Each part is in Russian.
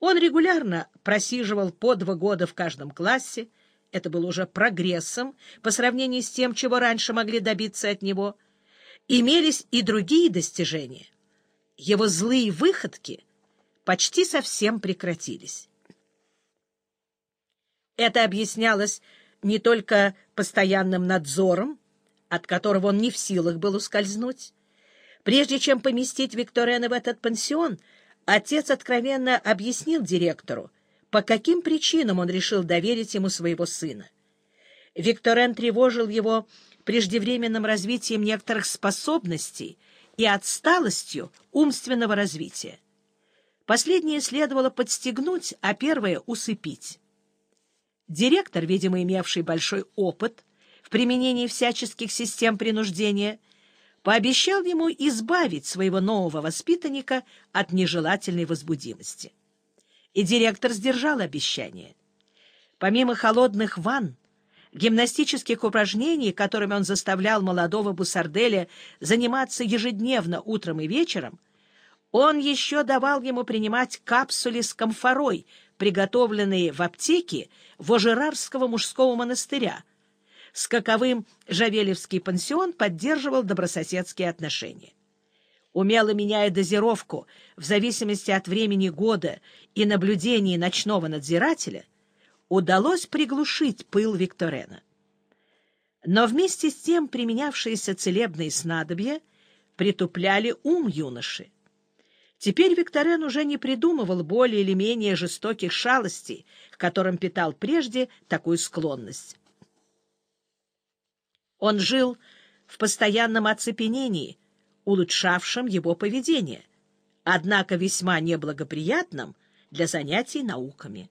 Он регулярно просиживал по два года в каждом классе, это было уже прогрессом по сравнению с тем, чего раньше могли добиться от него. Имелись и другие достижения. Его злые выходки почти совсем прекратились. Это объяснялось не только постоянным надзором, от которого он не в силах был ускользнуть. Прежде чем поместить Викторена в этот пансион, отец откровенно объяснил директору, по каким причинам он решил доверить ему своего сына. Викторен тревожил его преждевременным развитием некоторых способностей и отсталостью умственного развития. Последнее следовало подстегнуть, а первое — усыпить. Директор, видимо, имевший большой опыт в применении всяческих систем принуждения, пообещал ему избавить своего нового воспитанника от нежелательной возбудимости. И директор сдержал обещание. Помимо холодных ванн, гимнастических упражнений, которыми он заставлял молодого Бусарделя заниматься ежедневно утром и вечером, он еще давал ему принимать капсули с комфорой, приготовленные в аптеке Вожерарского мужского монастыря, с каковым Жавелевский пансион поддерживал добрососедские отношения. Умело меняя дозировку в зависимости от времени года и наблюдений ночного надзирателя, удалось приглушить пыл Викторена. Но вместе с тем применявшиеся целебные снадобья притупляли ум юноши. Теперь Викторен уже не придумывал более или менее жестоких шалостей, к которым питал прежде такую склонность. Он жил в постоянном оцепенении, улучшавшем его поведение, однако весьма неблагоприятным для занятий науками.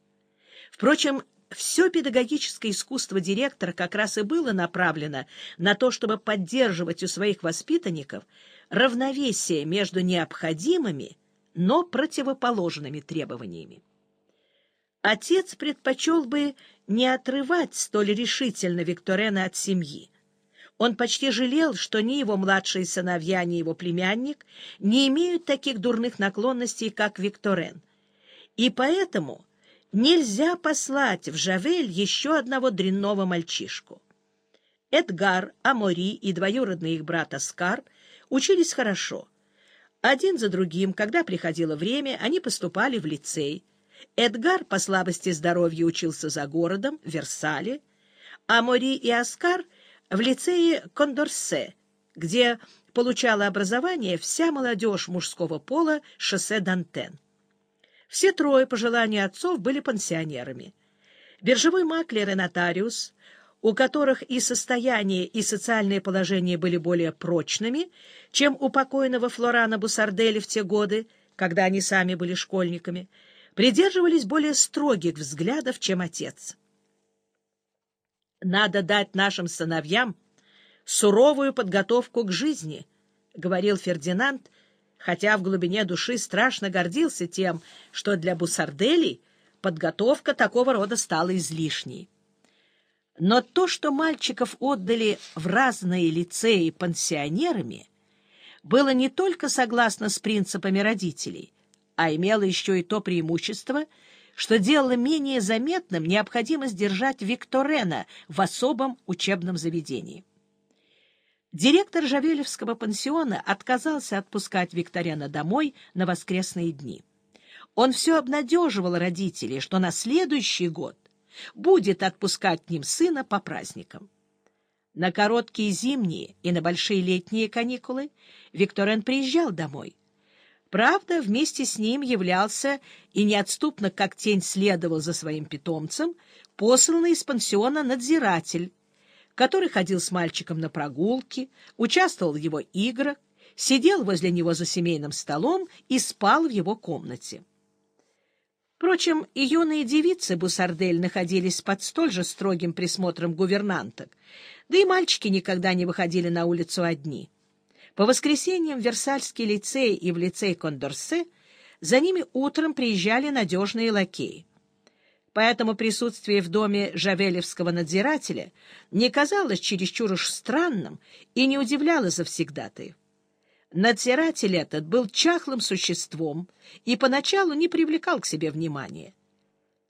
Впрочем, все педагогическое искусство директора как раз и было направлено на то, чтобы поддерживать у своих воспитанников равновесие между необходимыми, но противоположными требованиями. Отец предпочел бы не отрывать столь решительно Викторена от семьи. Он почти жалел, что ни его младшие сыновья, ни его племянник не имеют таких дурных наклонностей, как Викторен. И поэтому нельзя послать в Жавель еще одного дрянного мальчишку. Эдгар, Амори и двоюродный их брат Оскар учились хорошо. Один за другим, когда приходило время, они поступали в лицей. Эдгар по слабости здоровья учился за городом, в Версале, а Мори и Оскар — в лицее Кондорсе, где получала образование вся молодежь мужского пола шоссе Дантен. Все трое, по желанию отцов, были пансионерами. Биржевой маклер и нотариус, у которых и состояние, и социальное положение были более прочными, чем у покойного Флорана Бусардели в те годы, когда они сами были школьниками, придерживались более строгих взглядов, чем отец. Надо дать нашим сыновьям суровую подготовку к жизни, — говорил Фердинанд, хотя в глубине души страшно гордился тем, что для Бусарделей подготовка такого рода стала излишней. Но то, что мальчиков отдали в разные лицеи пансионерами, было не только согласно с принципами родителей, а имело еще и то преимущество — что делало менее заметным необходимость держать Викторена в особом учебном заведении. Директор Жавелевского пансиона отказался отпускать Викторена домой на воскресные дни. Он все обнадеживал родителей, что на следующий год будет отпускать к ним сына по праздникам. На короткие зимние и на большие летние каникулы Викторен приезжал домой. Правда, вместе с ним являлся и неотступно, как тень следовал за своим питомцем, посланный из пансиона надзиратель, который ходил с мальчиком на прогулки, участвовал в его играх, сидел возле него за семейным столом и спал в его комнате. Впрочем, и юные девицы Бусардель находились под столь же строгим присмотром гувернанток, да и мальчики никогда не выходили на улицу одни — по воскресеньям в Версальский лицей и в лицей Кондорсе за ними утром приезжали надежные лакеи. Поэтому присутствие в доме Жавелевского надзирателя не казалось чересчур уж странным и не удивляло завсегдатаев. Надзиратель этот был чахлым существом и поначалу не привлекал к себе внимания.